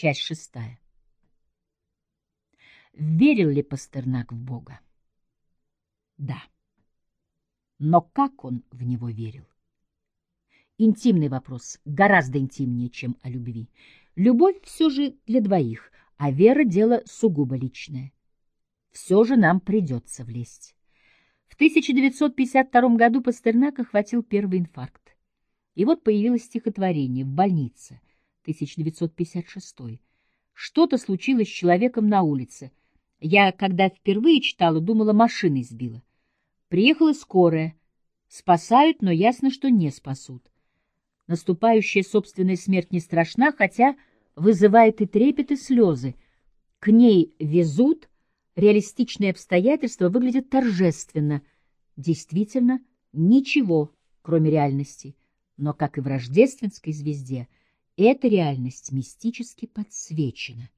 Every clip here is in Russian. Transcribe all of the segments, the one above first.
Часть шестая. Верил ли Пастернак в Бога? Да. Но как он в него верил? Интимный вопрос, гораздо интимнее, чем о любви. Любовь все же для двоих, а вера — дело сугубо личное. Все же нам придется влезть. В 1952 году Пастернак охватил первый инфаркт. И вот появилось стихотворение «В больнице», 1956. Что-то случилось с человеком на улице. Я, когда впервые читала, думала, машина сбила. Приехала скорая. Спасают, но ясно, что не спасут. Наступающая собственная смерть не страшна, хотя вызывает и трепет, и слезы. К ней везут, реалистичные обстоятельства выглядят торжественно. Действительно, ничего, кроме реальности. Но, как и в рождественской звезде, эта реальность мистически подсвечена.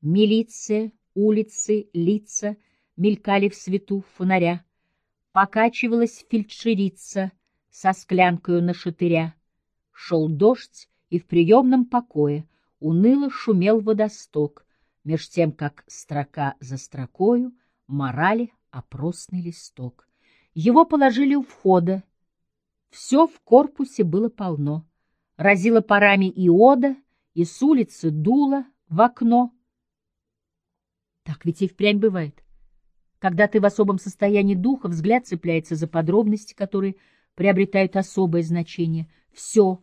Милиция, улицы, лица мелькали в свету фонаря. Покачивалась фельдшерица со склянкою на шатыря. Шел дождь, и в приемном покое уныло шумел водосток, меж тем, как строка за строкою морали опросный листок. Его положили у входа. Все в корпусе было полно. Разило парами иода, и с улицы дуло в окно. Так ведь и впрямь бывает. Когда ты в особом состоянии духа, взгляд цепляется за подробности, которые приобретают особое значение. Все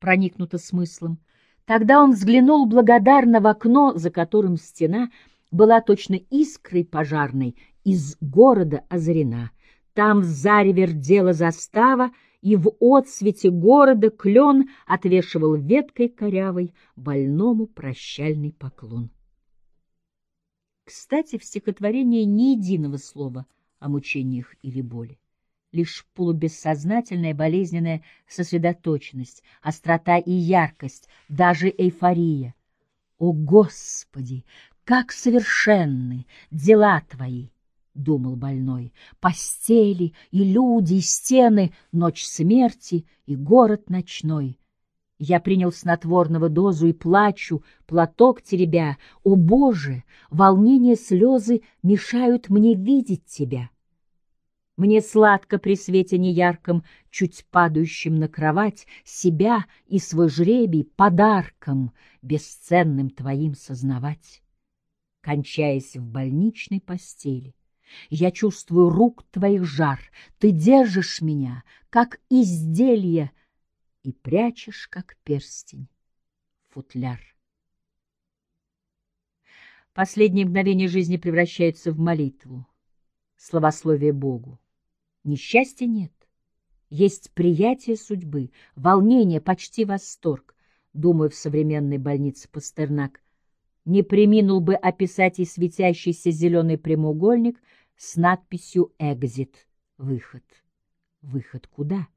проникнуто смыслом. Тогда он взглянул благодарно в окно, за которым стена была точно искрой пожарной, из города озарена. Там в заре вердела застава, и в отсвете города клен отвешивал веткой корявой больному прощальный поклон. Кстати, в стихотворении ни единого слова о мучениях или боли. Лишь полубессознательная болезненная сосредоточенность, острота и яркость, даже эйфория. О, Господи, как совершенны дела Твои! — думал больной. Постели и люди, и стены, ночь смерти и город ночной. Я принял снотворного дозу и плачу, платок теребя. О, Боже, волнение слезы мешают мне видеть Тебя. Мне сладко при свете неярком, чуть падающим на кровать, себя и свой жребий подарком бесценным Твоим сознавать. Кончаясь в больничной постели, я чувствую рук твоих жар, ты держишь меня, как изделие, и прячешь, как перстень, футляр. Последние мгновения жизни превращаются в молитву, словословие Богу. Несчастья нет. Есть приятие судьбы, волнение, почти восторг. Думаю, в современной больнице Пастернак не приминул бы описать и светящийся зеленый прямоугольник с надписью «Экзит» — выход. Выход куда?